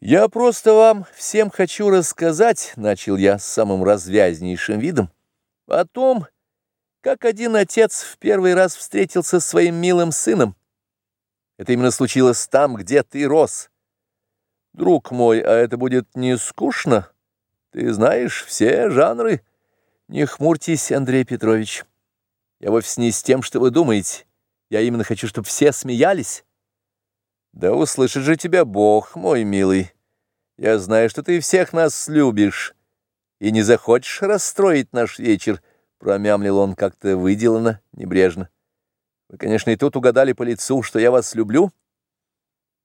«Я просто вам всем хочу рассказать», — начал я с самым развязнейшим видом, — «о том, как один отец в первый раз встретился с своим милым сыном. Это именно случилось там, где ты рос. Друг мой, а это будет не скучно? Ты знаешь все жанры. Не хмурьтесь, Андрей Петрович. Я вовсе не с тем, что вы думаете. Я именно хочу, чтобы все смеялись». Да услышит же тебя Бог, мой милый. Я знаю, что ты всех нас любишь и не захочешь расстроить наш вечер, промямлил он как-то выделано, небрежно. Вы, конечно, и тут угадали по лицу, что я вас люблю.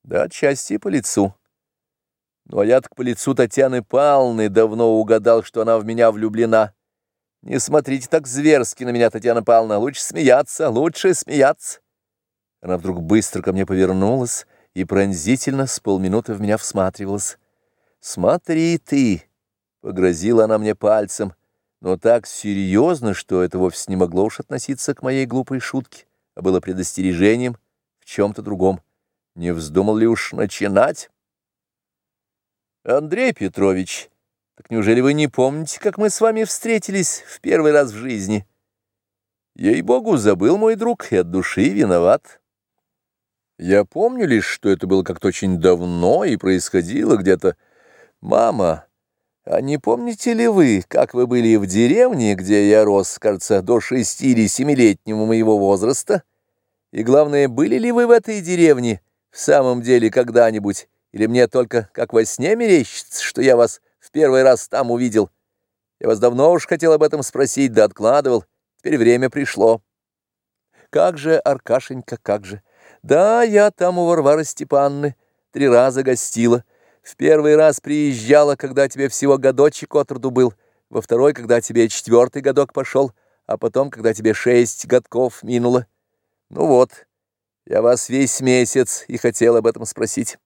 Да, отчасти по лицу. Ну, а я по лицу Татьяны Павловны давно угадал, что она в меня влюблена. Не смотрите так зверски на меня, Татьяна Павловна, лучше смеяться, лучше смеяться. Она вдруг быстро ко мне повернулась, и пронзительно с полминуты в меня всматривалась. «Смотри ты!» — погрозила она мне пальцем, но так серьезно, что это вовсе не могло уж относиться к моей глупой шутке, а было предостережением в чем-то другом. Не вздумал ли уж начинать? «Андрей Петрович, так неужели вы не помните, как мы с вами встретились в первый раз в жизни?» «Ей-богу, забыл мой друг и от души виноват». Я помню лишь, что это было как-то очень давно и происходило где-то. Мама, а не помните ли вы, как вы были в деревне, где я рос, кажется, до шести или семилетнего моего возраста? И главное, были ли вы в этой деревне в самом деле когда-нибудь, или мне только как во сне мерещится, что я вас в первый раз там увидел? Я вас давно уж хотел об этом спросить, да откладывал. Теперь время пришло. Как же, Аркашенька, как же! Да, я там у Варвары Степанны три раза гостила. В первый раз приезжала, когда тебе всего годочек от роду был, во второй, когда тебе четвертый годок пошел, а потом, когда тебе шесть годков минуло. Ну вот, я вас весь месяц и хотел об этом спросить.